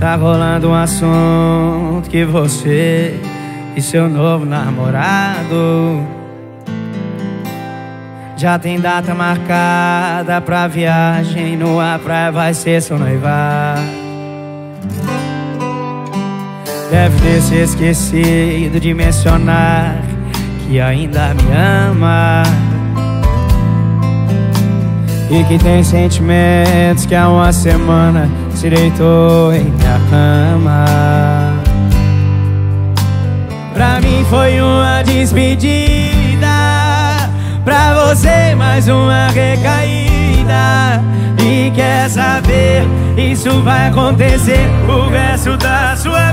Tá rolando um assunto que você e seu novo namorado já tem data marcada pra viagem numa praia vai ser seu noivado. Deve ter se esquecido de mencionar que ainda me ama. E que tem sentimentos que há uma semana se deitou em minha cama. Pra mim foi uma despedida, pra você mais uma recaída. E quer saber, isso vai acontecer o resto da sua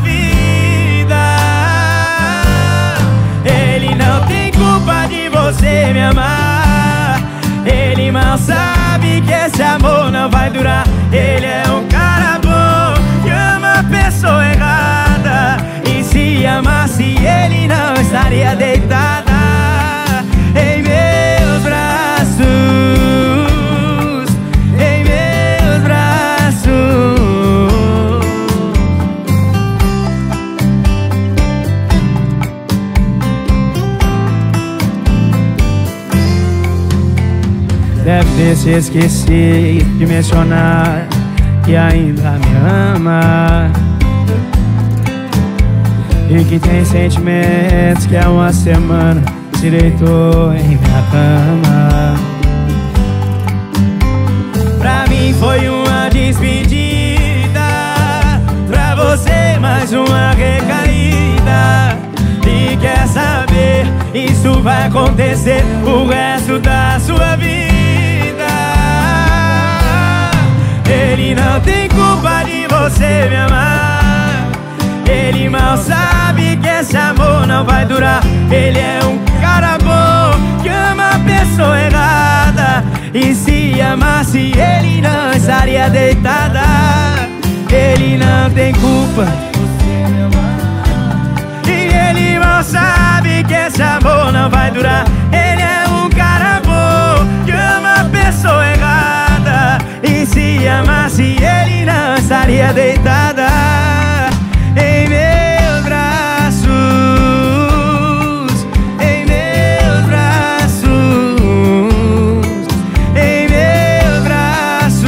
Deve se esquecido de mencionar que ainda me ama. E que tem sentimentos que há uma semana se deitou em minha cama. Pra mim foi uma despedida. Pra você mais uma recaída. E quer saber, isso vai acontecer o resto da sua vida você me amar Ele mal sabe que esse amor não vai durar. Ele é um cara bom que ama a pessoa errada E se amasse ele não estaria deitada. Ele não tem culpa deitada Em meus braços Em meus braços Em meus braços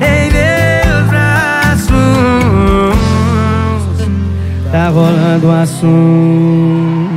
Em meus braços. Tá rolando um assunto